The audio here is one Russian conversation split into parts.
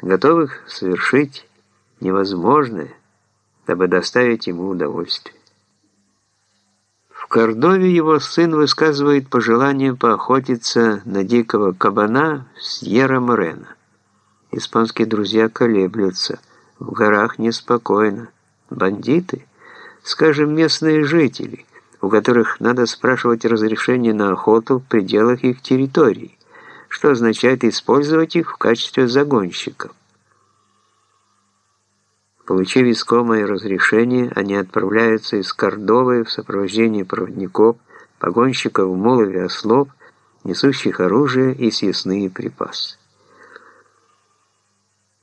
готовых совершить невозможное, дабы доставить ему удовольствие. В Кордове его сын высказывает пожелание поохотиться на дикого кабана в Сьерра-Морено. Испанские друзья колеблются. В горах неспокойно. Бандиты, скажем, местные жители, у которых надо спрашивать разрешение на охоту в пределах их территории, что означает использовать их в качестве загонщиков. Получив искомое разрешение, они отправляются из Кордовы в сопровождении проводников, погонщиков мулов и ослов, несущих оружие и съестные припасы.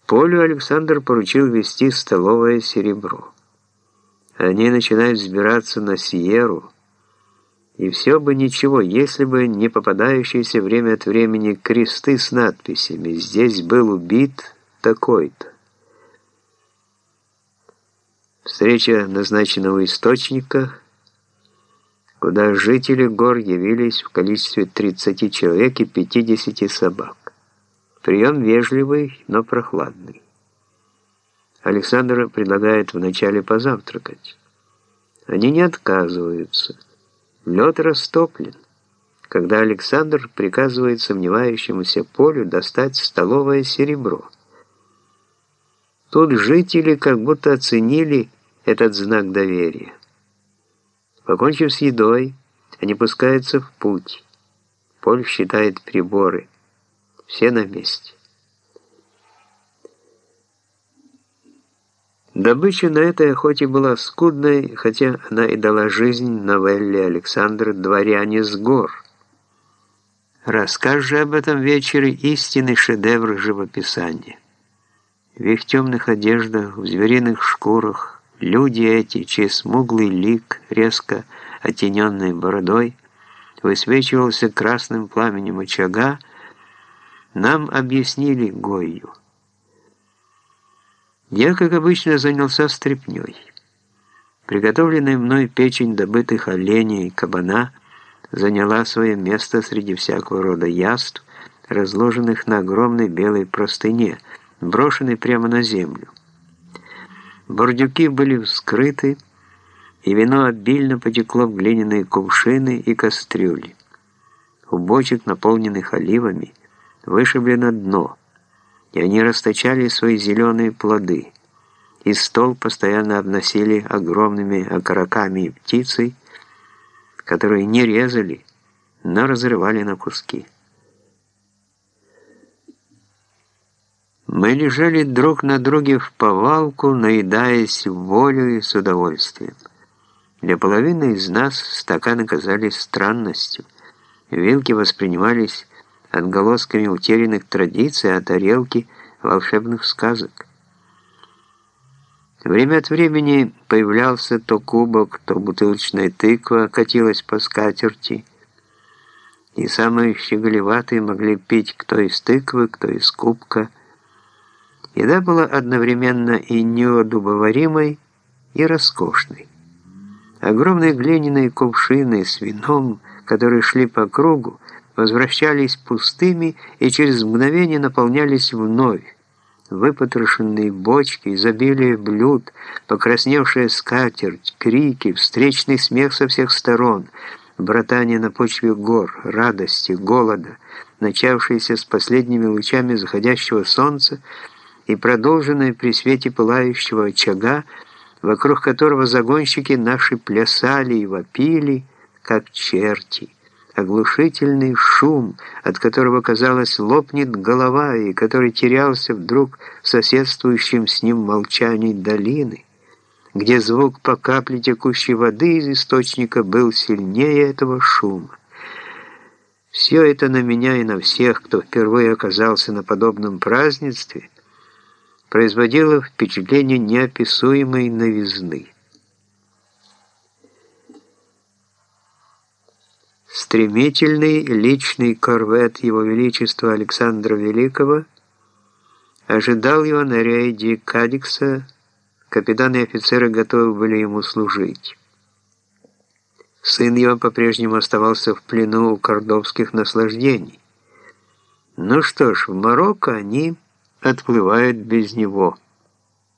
Полю Александр поручил вести столовое серебро. Они начинают взбираться на Сиеру, и все бы ничего, если бы не попадающиеся время от времени кресты с надписями «Здесь был убит такой-то». Встреча назначена у источника, куда жители гор явились в количестве 30 человек и 50 собак. Прием вежливый, но прохладный. Александр предлагает вначале позавтракать. Они не отказываются. Лед растоплен. Когда Александр приказывает сомневающемуся Полю достать столовое серебро. Тут жители как будто оценили этот знак доверия. Покончив с едой, они пускаются в путь. Поль считает приборы – все на месте. Добыча на этой охоте была скудной, хотя она и дала жизнь новелле Александра «Дворяне с гор». Рассказ об этом вечере истинный шедевр живописания. В их темных одеждах, в звериных шкурах, люди эти, чей смуглый лик, резко оттененный бородой, высвечивался красным пламенем очага, нам объяснили Гойю. Я, как обычно, занялся стряпнёй. Приготовленная мной печень добытых оленей и кабана заняла свое место среди всякого рода яств, разложенных на огромной белой простыне, брошенной прямо на землю. Бордюки были вскрыты, и вино обильно потекло в глиняные кувшины и кастрюли. У бочек, наполненных оливами, вышиблено дно, и они расточали свои зеленые плоды, и стол постоянно обносили огромными окороками и птицей, которые не резали, но разрывали на куски. Мы лежали друг на друге в повалку, наедаясь волю и с удовольствием. Для половины из нас стаканы казались странностью, вилки воспринимались отголосками утерянных традиций, а тарелки волшебных сказок. Время от времени появлялся то кубок, то бутылочная тыква катилась по скатерти, и самые щеголеватые могли пить кто из тыквы, кто из кубка. Еда была одновременно и неудобоваримой, и роскошной. Огромные глиняные кувшины с вином, которые шли по кругу, возвращались пустыми и через мгновение наполнялись вновь. Выпотрошенные бочки, изобилие блюд, покрасневшая скатерть, крики, встречный смех со всех сторон, братание на почве гор, радости, голода, начавшиеся с последними лучами заходящего солнца и продолженное при свете пылающего очага, вокруг которого загонщики наши плясали и вопили, как черти оглушительный шум, от которого, казалось, лопнет голова, и который терялся вдруг в соседствующем с ним молчании долины, где звук по капле текущей воды из источника был сильнее этого шума. Все это на меня и на всех, кто впервые оказался на подобном празднестве, производило впечатление неописуемой новизны. Стремительный личный корвет Его Величества Александра Великого ожидал его на рейде Кадикса, капитаны и офицеры готовы были ему служить. Сын его по-прежнему оставался в плену у кордовских наслаждений. Ну что ж, в Марокко они отплывают без него.